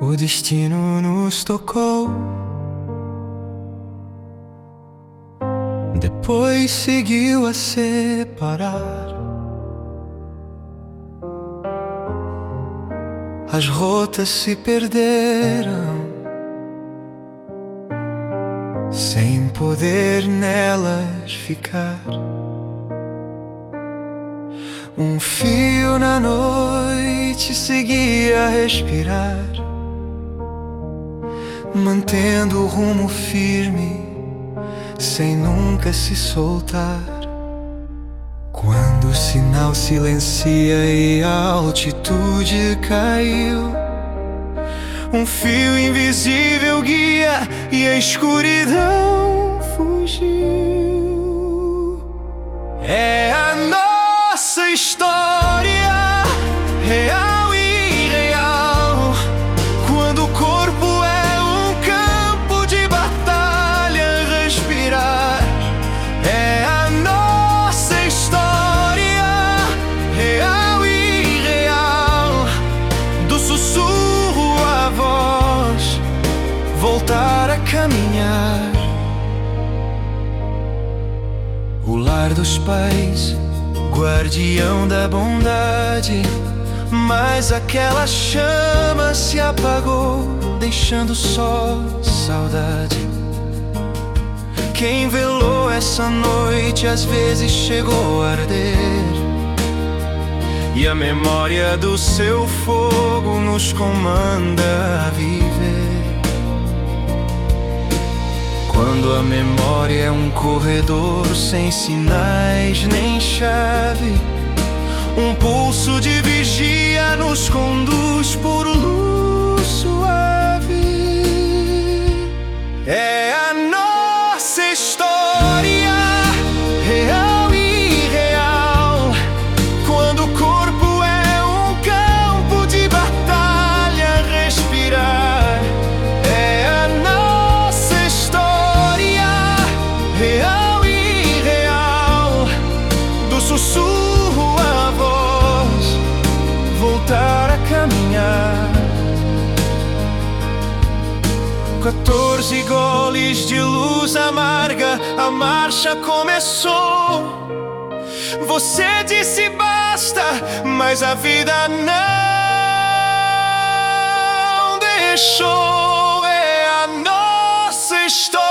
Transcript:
O destino nos tocou. Depois seguiu a separar. As rotas se perderam, sem poder nelas ficar. Um fio na noite seguia a respirar, mantendo o rumo firme, sem nunca se soltar. Quando o sinal silencia e a altitude caiu, um fio invisível guia e a escuridão fugiu. Dos pais, guardião da bondade. Mas aquela chama se apagou, deixando só saudade. Quem velou essa noite às vezes chegou a arder. E a memória do seu fogo nos comanda a viver. Quando a memória é um corredor sem sinais nem chave, um pulso de vigia nos conduz por luz suave. À voz, voltar a caminhar. 14 goles de luz amarga, a marcha começou. Você disse basta, mas a vida não deixou. É a nossa história.